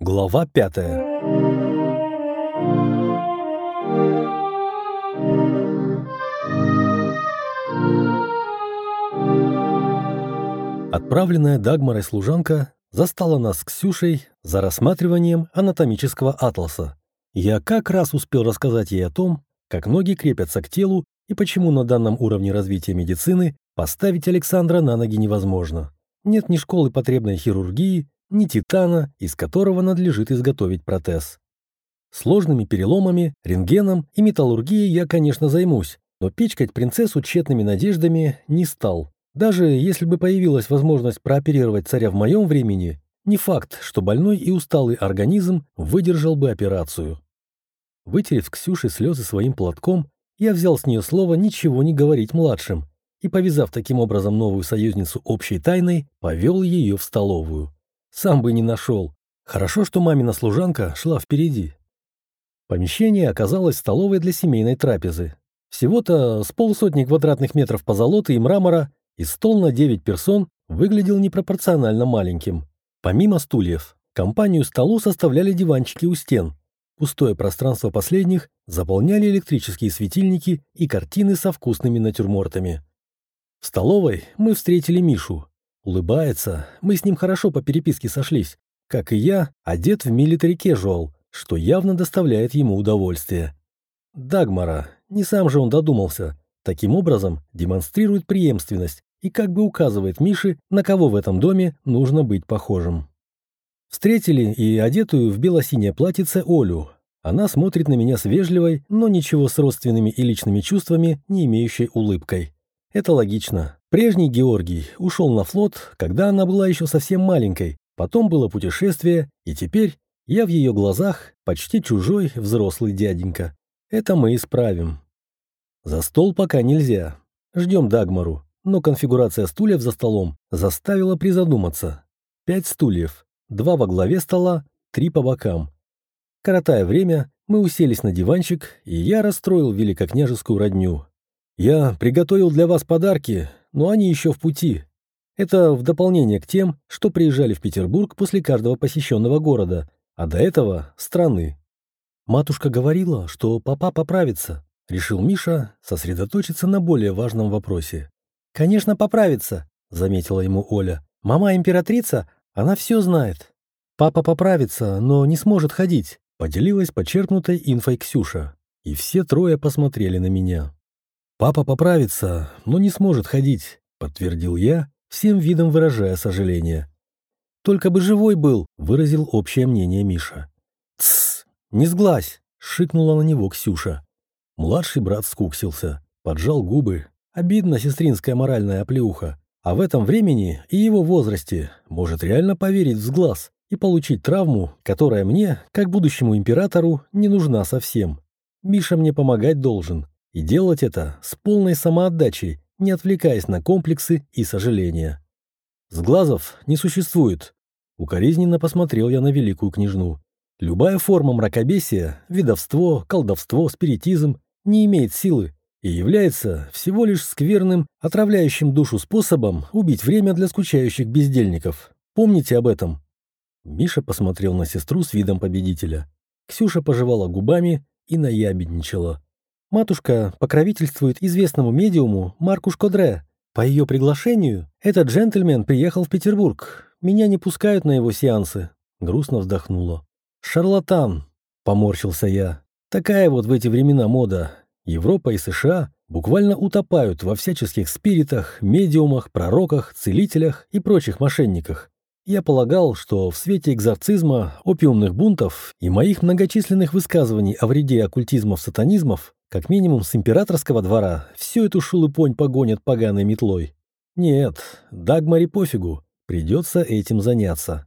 Глава пятая Отправленная Дагмарой служанка застала нас с Ксюшей за рассматриванием анатомического атласа. Я как раз успел рассказать ей о том, как ноги крепятся к телу и почему на данном уровне развития медицины поставить Александра на ноги невозможно. Нет ни школы потребной хирургии, ни титана, из которого надлежит изготовить протез. Сложными переломами, рентгеном и металлургией я, конечно, займусь, но печкать принцессу тщетными надеждами не стал. Даже если бы появилась возможность прооперировать царя в моем времени, не факт, что больной и усталый организм выдержал бы операцию. Вытерев с слезы своим платком, я взял с нее слово ничего не говорить младшим и, повязав таким образом новую союзницу общей тайной, повел ее в столовую. Сам бы не нашел. Хорошо, что мамина служанка шла впереди. Помещение оказалось столовой для семейной трапезы. Всего-то с полсотни квадратных метров позолоты и мрамора, и стол на 9 персон выглядел непропорционально маленьким. Помимо стульев, компанию столу составляли диванчики у стен. Пустое пространство последних заполняли электрические светильники и картины со вкусными натюрмортами. В столовой мы встретили Мишу. Улыбается, мы с ним хорошо по переписке сошлись. Как и я, одет в милитари кежуал, что явно доставляет ему удовольствие. Дагмара, не сам же он додумался, таким образом демонстрирует преемственность и как бы указывает Мише, на кого в этом доме нужно быть похожим. Встретили и одетую в бело-синее платьице Олю. Она смотрит на меня с вежливой, но ничего с родственными и личными чувствами, не имеющей улыбкой. Это логично. Прежний Георгий ушел на флот, когда она была еще совсем маленькой, потом было путешествие, и теперь я в ее глазах почти чужой взрослый дяденька. Это мы исправим. За стол пока нельзя. Ждем Дагмару но конфигурация стульев за столом заставила призадуматься. Пять стульев, два во главе стола, три по бокам. Коротая время, мы уселись на диванчик, и я расстроил великокняжескую родню. Я приготовил для вас подарки, но они еще в пути. Это в дополнение к тем, что приезжали в Петербург после каждого посещенного города, а до этого – страны. Матушка говорила, что папа поправится, решил Миша сосредоточиться на более важном вопросе. «Конечно, поправится», — заметила ему Оля. «Мама императрица, она все знает». «Папа поправится, но не сможет ходить», — поделилась подчеркнутой инфой Ксюша. И все трое посмотрели на меня. «Папа поправится, но не сможет ходить», — подтвердил я, всем видом выражая сожаление. «Только бы живой был», — выразил общее мнение Миша. «Тссс, не сглазь», — шикнула на него Ксюша. Младший брат скуксился, поджал губы, Обидно сестринская моральная оплеуха. А в этом времени и его возрасте может реально поверить в сглаз и получить травму, которая мне, как будущему императору, не нужна совсем. Миша мне помогать должен. И делать это с полной самоотдачей, не отвлекаясь на комплексы и сожаления. Сглазов не существует. Укоризненно посмотрел я на великую княжну. Любая форма мракобесия, видовство, колдовство, спиритизм не имеет силы, и является всего лишь скверным, отравляющим душу способом убить время для скучающих бездельников. Помните об этом. Миша посмотрел на сестру с видом победителя. Ксюша пожевала губами и наябедничала. Матушка покровительствует известному медиуму Марку Шкодре. По ее приглашению этот джентльмен приехал в Петербург. Меня не пускают на его сеансы. Грустно вздохнула. «Шарлатан!» — поморщился я. «Такая вот в эти времена мода. Европа и США буквально утопают во всяческих спиритах, медиумах, пророках, целителях и прочих мошенниках. Я полагал, что в свете экзорцизма, опиумных бунтов и моих многочисленных высказываний о вреде оккультизмов-сатанизмов, как минимум с императорского двора, всю эту шелупонь погонят поганой метлой. Нет, Дагмаре пофигу, придется этим заняться.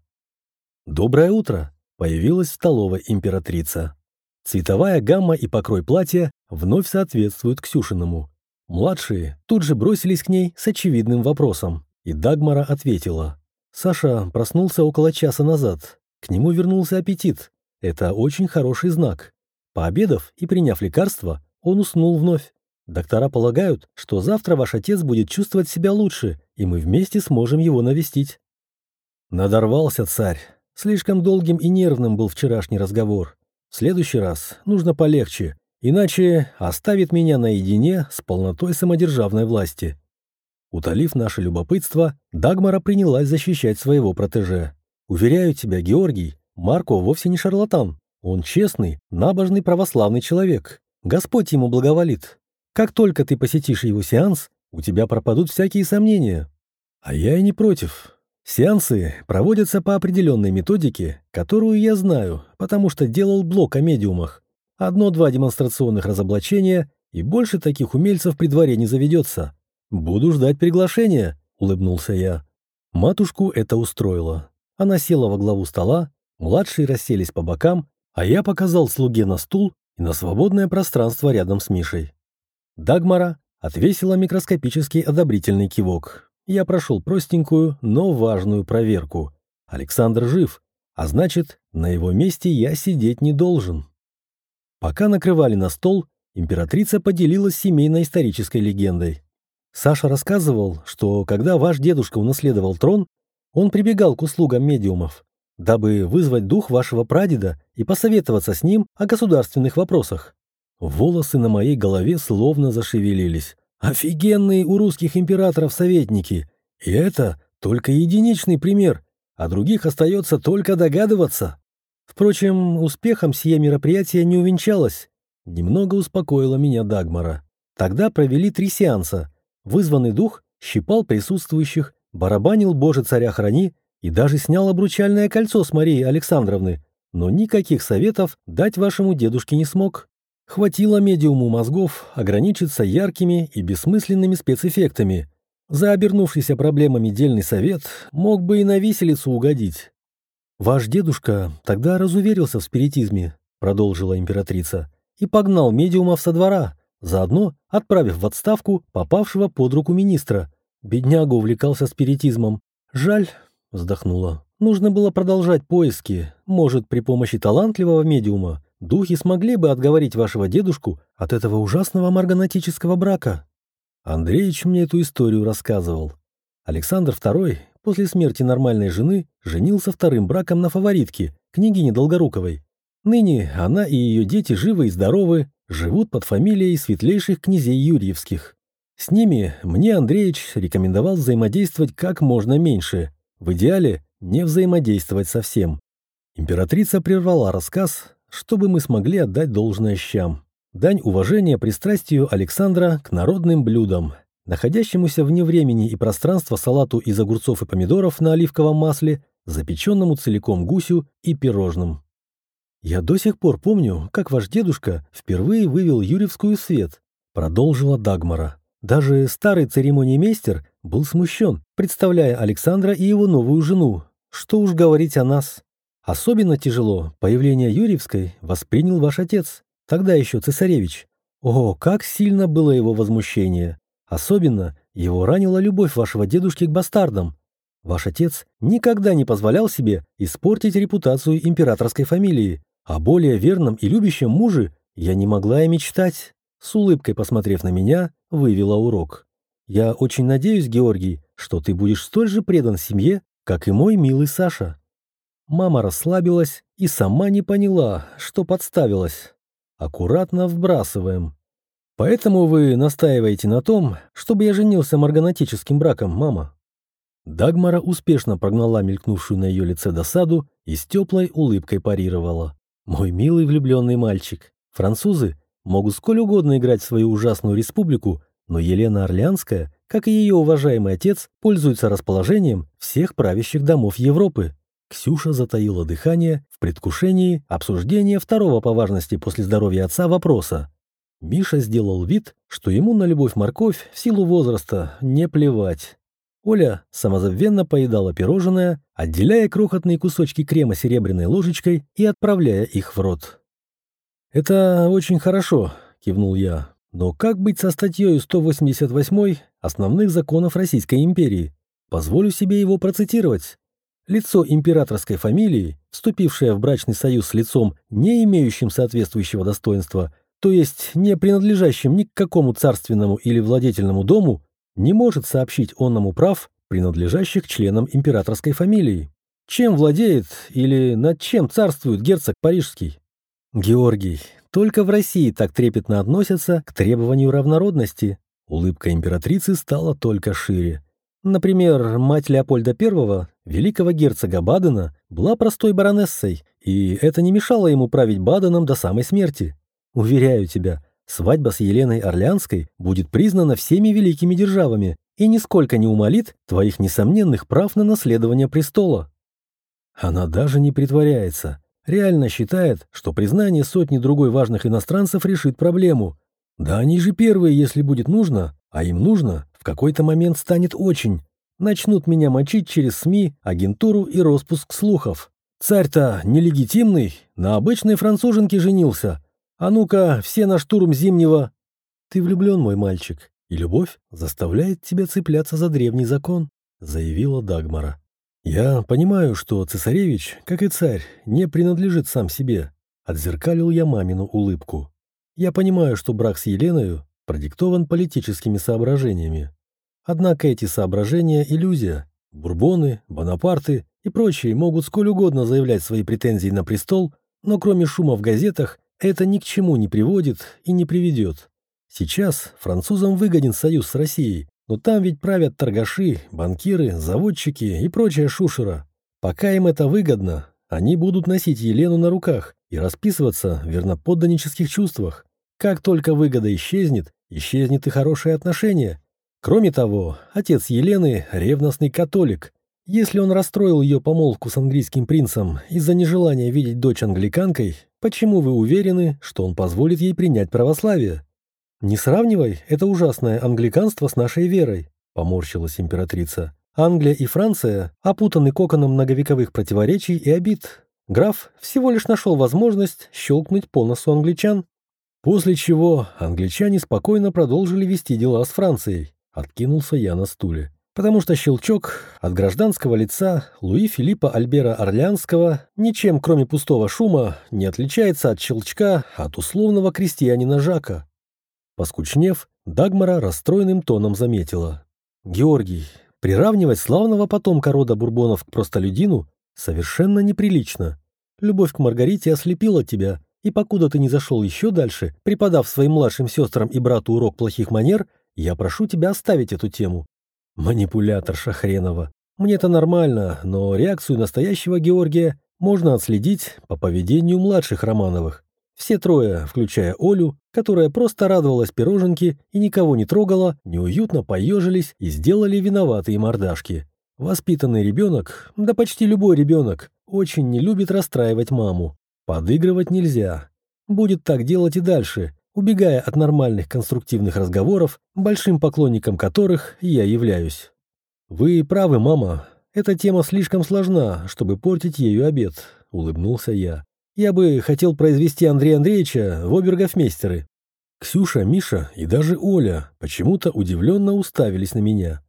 «Доброе утро!» — появилась в столовой императрица. Цветовая гамма и покрой платья вновь соответствуют Ксюшиному. Младшие тут же бросились к ней с очевидным вопросом, и Дагмара ответила. Саша проснулся около часа назад. К нему вернулся аппетит. Это очень хороший знак. Пообедав и приняв лекарство, он уснул вновь. Доктора полагают, что завтра ваш отец будет чувствовать себя лучше, и мы вместе сможем его навестить. Надорвался царь. Слишком долгим и нервным был вчерашний разговор. В следующий раз нужно полегче, иначе оставит меня наедине с полнотой самодержавной власти. Утолив наше любопытство, Дагмара принялась защищать своего протеже. «Уверяю тебя, Георгий, Марко вовсе не шарлатан. Он честный, набожный православный человек. Господь ему благоволит. Как только ты посетишь его сеанс, у тебя пропадут всякие сомнения. А я и не против. Сеансы проводятся по определенной методике, которую я знаю, потому что делал блок о медиумах. Одно-два демонстрационных разоблачения, и больше таких умельцев при дворе не заведется. «Буду ждать приглашения», — улыбнулся я. Матушку это устроило. Она села во главу стола, младшие расселись по бокам, а я показал слуге на стул на свободное пространство рядом с Мишей. Дагмара отвесила микроскопический одобрительный кивок. Я прошел простенькую, но важную проверку. Александр жив, а значит, на его месте я сидеть не должен. Пока накрывали на стол, императрица поделилась семейной исторической легендой. Саша рассказывал, что когда ваш дедушка унаследовал трон, он прибегал к услугам медиумов, дабы вызвать дух вашего прадеда и посоветоваться с ним о государственных вопросах. Волосы на моей голове словно зашевелились. Офигенные у русских императоров советники. И это только единичный пример, а других остается только догадываться. Впрочем, успехом сие мероприятие не увенчалось. Немного успокоила меня Дагмара. Тогда провели три сеанса, Вызванный дух щипал присутствующих, барабанил «Боже, царя храни» и даже снял обручальное кольцо с Марией Александровны, но никаких советов дать вашему дедушке не смог. Хватило медиуму мозгов ограничиться яркими и бессмысленными спецэффектами. За обернувшийся проблемами дельный совет мог бы и на виселицу угодить. «Ваш дедушка тогда разуверился в спиритизме», — продолжила императрица, «и погнал медиумов со двора, заодно отправив в отставку попавшего под руку министра. Бедняга увлекался спиритизмом. «Жаль», — вздохнула, — «нужно было продолжать поиски. Может, при помощи талантливого медиума духи смогли бы отговорить вашего дедушку от этого ужасного марганатического брака». Андреич мне эту историю рассказывал. Александр II после смерти нормальной жены женился вторым браком на фаворитке, княгине Долгоруковой. Ныне она и ее дети живы и здоровы, живут под фамилией светлейших князей Юрьевских. С ними мне Андреевич рекомендовал взаимодействовать как можно меньше, в идеале не взаимодействовать совсем. Императрица прервала рассказ, чтобы мы смогли отдать должное щам. Дань уважения пристрастию Александра к народным блюдам, находящемуся вне времени и пространства салату из огурцов и помидоров на оливковом масле, запеченному целиком гусю и пирожным. «Я до сих пор помню, как ваш дедушка впервые вывел Юрьевскую свет», — продолжила Дагмара. Даже старый церемониймейстер был смущен, представляя Александра и его новую жену. Что уж говорить о нас. Особенно тяжело появление Юрьевской воспринял ваш отец, тогда еще цесаревич. О, как сильно было его возмущение. Особенно его ранила любовь вашего дедушки к бастардам. Ваш отец никогда не позволял себе испортить репутацию императорской фамилии, о более верном и любящем муже я не могла и мечтать. С улыбкой посмотрев на меня, вывела урок. Я очень надеюсь, Георгий, что ты будешь столь же предан семье, как и мой милый Саша. Мама расслабилась и сама не поняла, что подставилась. Аккуратно вбрасываем. Поэтому вы настаиваете на том, чтобы я женился марганатическим браком, мама. Дагмара успешно прогнала мелькнувшую на ее лице досаду и с теплой улыбкой парировала. Мой милый влюбленный мальчик. Французы могут сколь угодно играть в свою ужасную республику, но Елена Орлеанская, как и ее уважаемый отец, пользуется расположением всех правящих домов Европы. Ксюша затаила дыхание в предвкушении обсуждения второго по важности после здоровья отца вопроса. Миша сделал вид, что ему на любовь-морковь в силу возраста не плевать. Оля самозабвенно поедала пирожное, отделяя крохотные кусочки крема серебряной ложечкой и отправляя их в рот. «Это очень хорошо», — кивнул я. «Но как быть со статьей 188 основных законов Российской империи? Позволю себе его процитировать. Лицо императорской фамилии, вступившее в брачный союз с лицом, не имеющим соответствующего достоинства, то есть не принадлежащим ни к какому царственному или владетельному дому, не может сообщить онному прав, принадлежащих членам императорской фамилии. Чем владеет или над чем царствует герцог Парижский? Георгий, только в России так трепетно относятся к требованию равнородности. Улыбка императрицы стала только шире. Например, мать Леопольда I, великого герцога Бадена, была простой баронессой, и это не мешало ему править Баденом до самой смерти. Уверяю тебя, свадьба с Еленой Орлеанской будет признана всеми великими державами и нисколько не умолит твоих несомненных прав на наследование престола. Она даже не притворяется. Реально считает, что признание сотни другой важных иностранцев решит проблему. Да они же первые, если будет нужно, а им нужно, в какой-то момент станет очень. Начнут меня мочить через СМИ, агентуру и распуск слухов. Царь-то нелегитимный, на обычной француженке женился. А ну-ка, все на штурм Зимнего. Ты влюблен, мой мальчик, и любовь заставляет тебя цепляться за древний закон, заявила Дагмара. «Я понимаю, что цесаревич, как и царь, не принадлежит сам себе», — отзеркалил я мамину улыбку. «Я понимаю, что брак с Еленою продиктован политическими соображениями. Однако эти соображения — иллюзия. Бурбоны, Бонапарты и прочие могут сколь угодно заявлять свои претензии на престол, но кроме шума в газетах это ни к чему не приводит и не приведет. Сейчас французам выгоден союз с Россией, но там ведь правят торгаши, банкиры, заводчики и прочая шушера. Пока им это выгодно, они будут носить Елену на руках и расписываться в верноподданнических чувствах. Как только выгода исчезнет, исчезнет и хорошее отношение. Кроме того, отец Елены – ревностный католик. Если он расстроил ее помолвку с английским принцем из-за нежелания видеть дочь англиканкой, почему вы уверены, что он позволит ей принять православие? «Не сравнивай это ужасное англиканство с нашей верой», — поморщилась императрица. «Англия и Франция опутаны коконом многовековых противоречий и обид. Граф всего лишь нашел возможность щелкнуть по носу англичан. После чего англичане спокойно продолжили вести дела с Францией. Откинулся я на стуле. Потому что щелчок от гражданского лица Луи Филиппа Альбера Орлеанского ничем, кроме пустого шума, не отличается от щелчка от условного крестьянина Жака. Поскучнев, Дагмара расстроенным тоном заметила. «Георгий, приравнивать славного потомка рода Бурбонов к простолюдину совершенно неприлично. Любовь к Маргарите ослепила тебя, и покуда ты не зашел еще дальше, преподав своим младшим сестрам и брату урок плохих манер, я прошу тебя оставить эту тему». Манипулятор Шахренова. Мне-то нормально, но реакцию настоящего Георгия можно отследить по поведению младших Романовых. Все трое, включая Олю, которая просто радовалась пироженке и никого не трогала, неуютно поежились и сделали виноватые мордашки. Воспитанный ребенок, да почти любой ребенок, очень не любит расстраивать маму. Подыгрывать нельзя. Будет так делать и дальше, убегая от нормальных конструктивных разговоров, большим поклонником которых я являюсь. «Вы правы, мама. Эта тема слишком сложна, чтобы портить ею обед», — улыбнулся я. Я бы хотел произвести Андрея Андреевича в обергофмейстеры. Ксюша, Миша и даже Оля почему-то удивленно уставились на меня.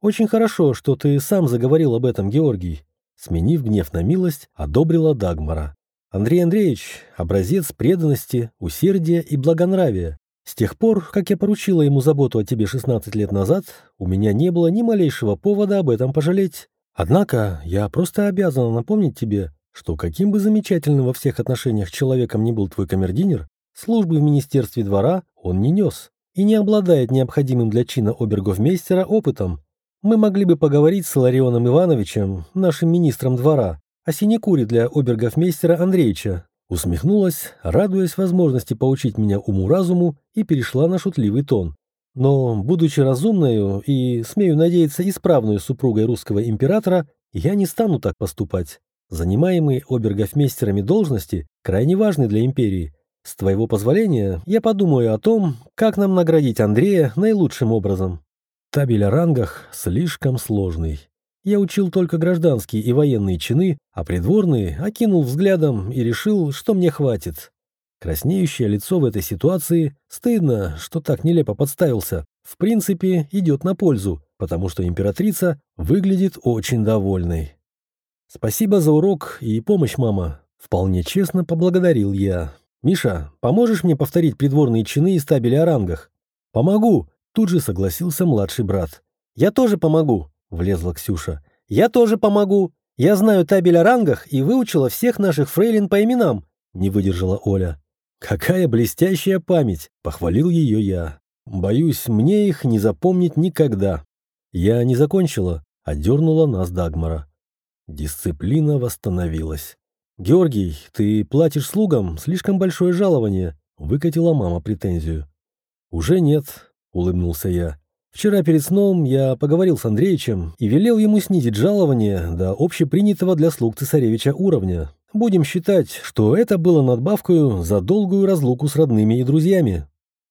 «Очень хорошо, что ты сам заговорил об этом, Георгий», сменив гнев на милость, одобрила Дагмара. «Андрей Андреевич – образец преданности, усердия и благонравия. С тех пор, как я поручила ему заботу о тебе 16 лет назад, у меня не было ни малейшего повода об этом пожалеть. Однако я просто обязана напомнить тебе, что каким бы замечательным во всех отношениях человеком ни был твой камердинер, службы в Министерстве двора он не нес и не обладает необходимым для чина обергофмейстера опытом. Мы могли бы поговорить с Ларионом Ивановичем, нашим министром двора, о синекуре для обергофмейстера Андреевича. Усмехнулась, радуясь возможности поучить меня уму-разуму, и перешла на шутливый тон. Но, будучи разумною и, смею надеяться, исправной супругой русского императора, я не стану так поступать. Занимаемые обергофмейстерами должности крайне важны для империи. С твоего позволения я подумаю о том, как нам наградить Андрея наилучшим образом. Табель о рангах слишком сложный. Я учил только гражданские и военные чины, а придворные окинул взглядом и решил, что мне хватит. Краснеющее лицо в этой ситуации, стыдно, что так нелепо подставился, в принципе идет на пользу, потому что императрица выглядит очень довольной. «Спасибо за урок и помощь, мама», — вполне честно поблагодарил я. «Миша, поможешь мне повторить придворные чины и стабели о рангах?» «Помогу», — тут же согласился младший брат. «Я тоже помогу», — влезла Ксюша. «Я тоже помогу». Я знаю табель о рангах и выучила всех наших фрейлин по именам», — не выдержала Оля. «Какая блестящая память!» — похвалил ее я. «Боюсь, мне их не запомнить никогда». Я не закончила, а дернула нас Дагмара. Дисциплина восстановилась. «Георгий, ты платишь слугам слишком большое жалование», — выкатила мама претензию. «Уже нет», — улыбнулся я. «Вчера перед сном я поговорил с Андреичем и велел ему снизить жалование до общепринятого для слуг цесаревича уровня. Будем считать, что это было надбавкою за долгую разлуку с родными и друзьями.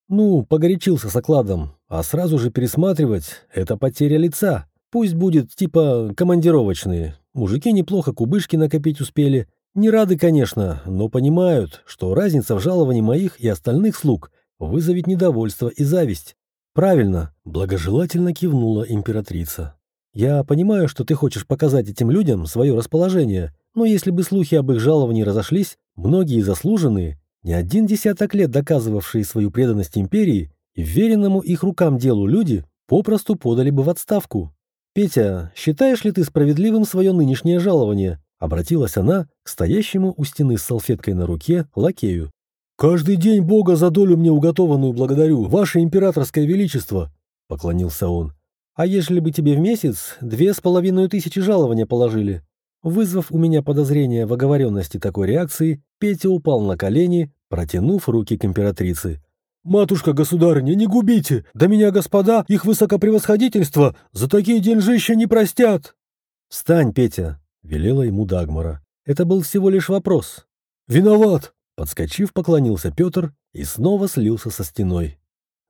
Ну, погорячился с окладом, а сразу же пересматривать – это потеря лица. Пусть будет типа командировочные. Мужики неплохо кубышки накопить успели. Не рады, конечно, но понимают, что разница в жаловании моих и остальных слуг вызовет недовольство и зависть. Правильно, благожелательно кивнула императрица. Я понимаю, что ты хочешь показать этим людям свое расположение, но если бы слухи об их жаловании разошлись, многие заслуженные, не один десяток лет доказывавшие свою преданность империи и веренному их рукам делу люди, попросту подали бы в отставку. «Петя, считаешь ли ты справедливым свое нынешнее жалование?» Обратилась она к стоящему у стены с салфеткой на руке лакею. «Каждый день Бога за долю мне уготованную благодарю, ваше императорское величество!» — поклонился он. «А ежели бы тебе в месяц две с половиной тысячи жалования положили?» Вызвав у меня подозрение в оговоренности такой реакции, Петя упал на колени, протянув руки к императрице. «Матушка-государыня, не губите! Да меня, господа, их высокопревосходительство за такие деньжища не простят!» «Встань, Петя!» — велела ему Дагмара. Это был всего лишь вопрос. «Виноват!» — подскочив, поклонился Петр и снова слился со стеной.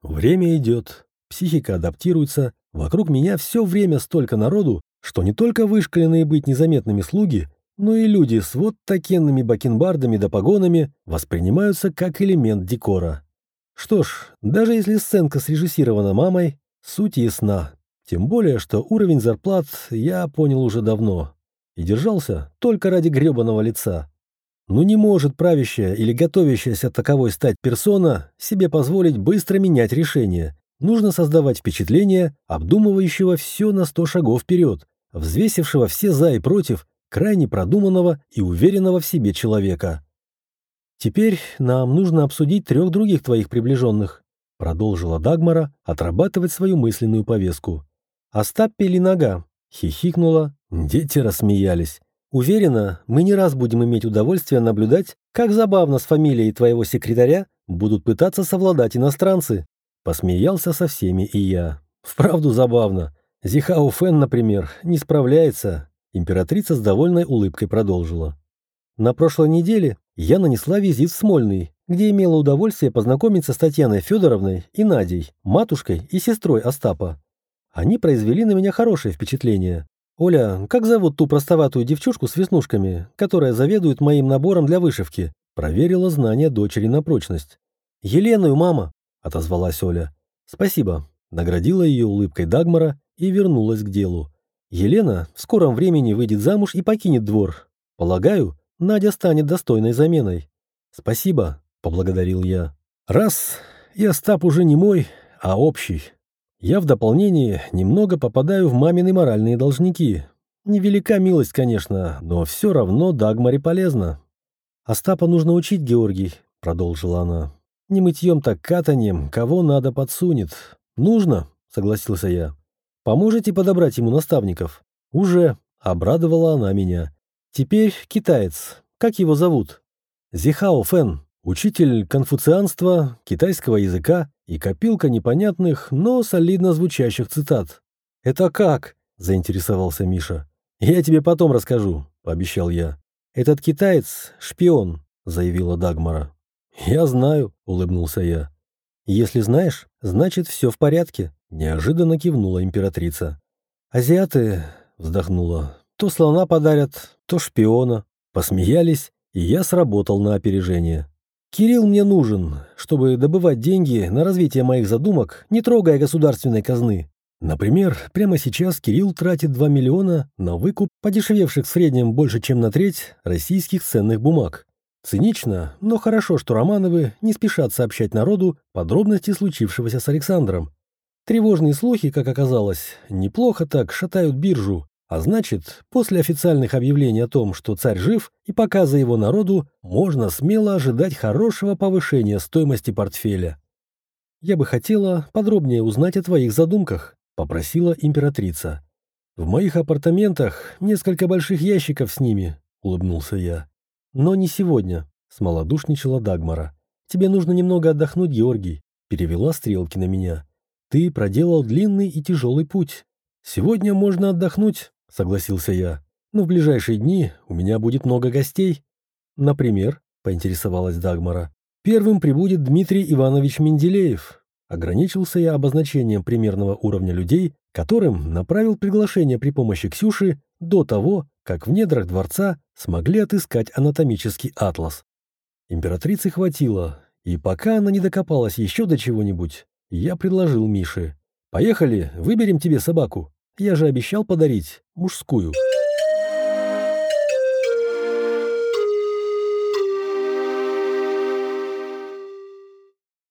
«Время идет, психика адаптируется, вокруг меня все время столько народу, что не только вышкаленные быть незаметными слуги, но и люди с вот такенными бакенбардами да погонами воспринимаются как элемент декора. Что ж, даже если сценка срежиссирована мамой, суть ясна. Тем более, что уровень зарплат я понял уже давно. И держался только ради гребаного лица. Ну не может правящая или готовящаяся таковой стать персона себе позволить быстро менять решение. Нужно создавать впечатление обдумывающего все на сто шагов вперед, взвесившего все «за» и «против», крайне продуманного и уверенного в себе человека. «Теперь нам нужно обсудить трех других твоих приближенных», продолжила Дагмара отрабатывать свою мысленную повестку. «Остап Пеленага», хихикнула, дети рассмеялись. «Уверена, мы не раз будем иметь удовольствие наблюдать, как забавно с фамилией твоего секретаря будут пытаться совладать иностранцы». Посмеялся со всеми и я. Вправду забавно. Зихао Фэн, например, не справляется. Императрица с довольной улыбкой продолжила. На прошлой неделе я нанесла визит в Смольный, где имела удовольствие познакомиться с Татьяной Федоровной и Надей, матушкой и сестрой Остапа. Они произвели на меня хорошее впечатление. «Оля, как зовут ту простоватую девчушку с веснушками, которая заведует моим набором для вышивки?» Проверила знания дочери на прочность. «Еленою, мама!» — отозвалась Оля. «Спасибо», — наградила ее улыбкой Дагмара и вернулась к делу. Елена в скором времени выйдет замуж и покинет двор. Полагаю, Надя станет достойной заменой. Спасибо, поблагодарил я. Раз, и Остап уже не мой, а общий. Я в дополнение немного попадаю в мамины моральные должники. Невелика милость, конечно, но все равно Дагмаре полезно. Остапа нужно учить, Георгий, продолжила она. Не мытьем так катанием, кого надо подсунет. Нужно, согласился я. Поможете подобрать ему наставников? Уже, обрадовала она меня. Теперь китаец. Как его зовут? Зихао Фэн, учитель конфуцианства, китайского языка и копилка непонятных, но солидно звучащих цитат. «Это как?» – заинтересовался Миша. «Я тебе потом расскажу», – пообещал я. «Этот китаец – шпион», – заявила Дагмара. «Я знаю», – улыбнулся я. «Если знаешь, значит, все в порядке», — неожиданно кивнула императрица. «Азиаты», — вздохнула, — «то слона подарят, то шпиона». Посмеялись, и я сработал на опережение. «Кирилл мне нужен, чтобы добывать деньги на развитие моих задумок, не трогая государственной казны. Например, прямо сейчас Кирилл тратит 2 миллиона на выкуп подешевевших в среднем больше, чем на треть российских ценных бумаг. Цинично, но хорошо, что Романовы не спешат сообщать народу подробности случившегося с Александром. Тревожные слухи, как оказалось, неплохо так шатают биржу, А значит, после официальных объявлений о том, что царь жив, и показа его народу, можно смело ожидать хорошего повышения стоимости портфеля. «Я бы хотела подробнее узнать о твоих задумках», — попросила императрица. «В моих апартаментах несколько больших ящиков с ними», — улыбнулся я. «Но не сегодня», — смолодушничала Дагмара. «Тебе нужно немного отдохнуть, Георгий», — перевела стрелки на меня. «Ты проделал длинный и тяжелый путь. Сегодня можно отдохнуть, — согласился я. «Но в ближайшие дни у меня будет много гостей». «Например?» — поинтересовалась Дагмара. «Первым прибудет Дмитрий Иванович Менделеев». Ограничился я обозначением примерного уровня людей, которым направил приглашение при помощи Ксюши до того, как в недрах дворца смогли отыскать анатомический атлас. Императрицы хватило, и пока она не докопалась еще до чего-нибудь, я предложил Мише. «Поехали, выберем тебе собаку». Я же обещал подарить мужскую.